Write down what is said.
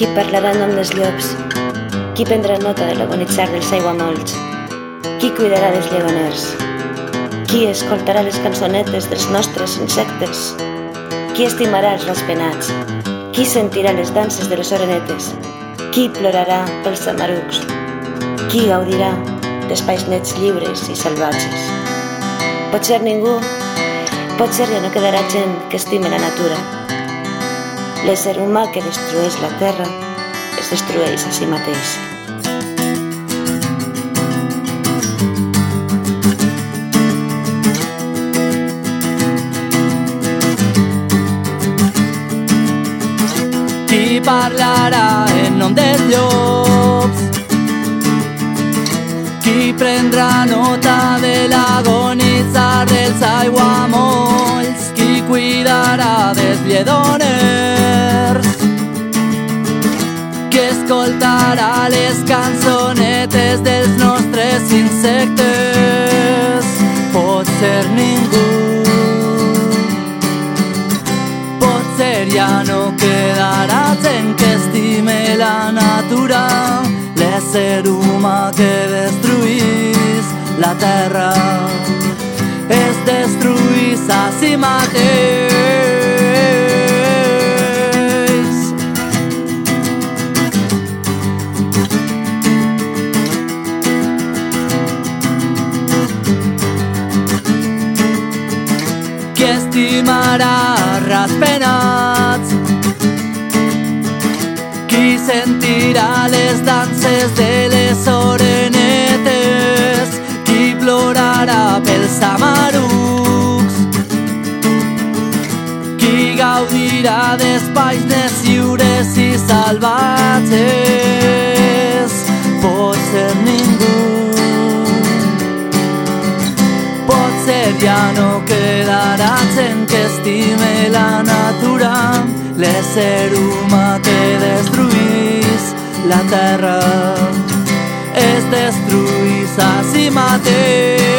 Qui parlarà en nom dels llops? Qui prendrà nota de l'agonitzar dels aiguamolls? Qui cuidarà dels lleganers? Qui escoltarà les cançonetes dels nostres insectes? Qui estimarà els raspenats? Qui sentirà les danses de les orenetes? Qui plorarà pels samarucs? Qui gaudirà d'espais nets lliures i salvatges? Pot ser ningú, pot ser ja no quedarà gent que estime la natura. L'ésser humà que destrueix la terra es destrueix a si mateix. Insectes? Pot ser ningú Potser ja no quedarà gent que estime la natura l'ésser humà que destruís la terra es destruís a si mateix raspenats qui sentirà les danses de les orenetes qui plorarà pels samarucs qui gaudirà d'espais lliures i salvatges ser ya no quedará en que estime la natura le ser huma te destruís la tierra es destruís así mateix.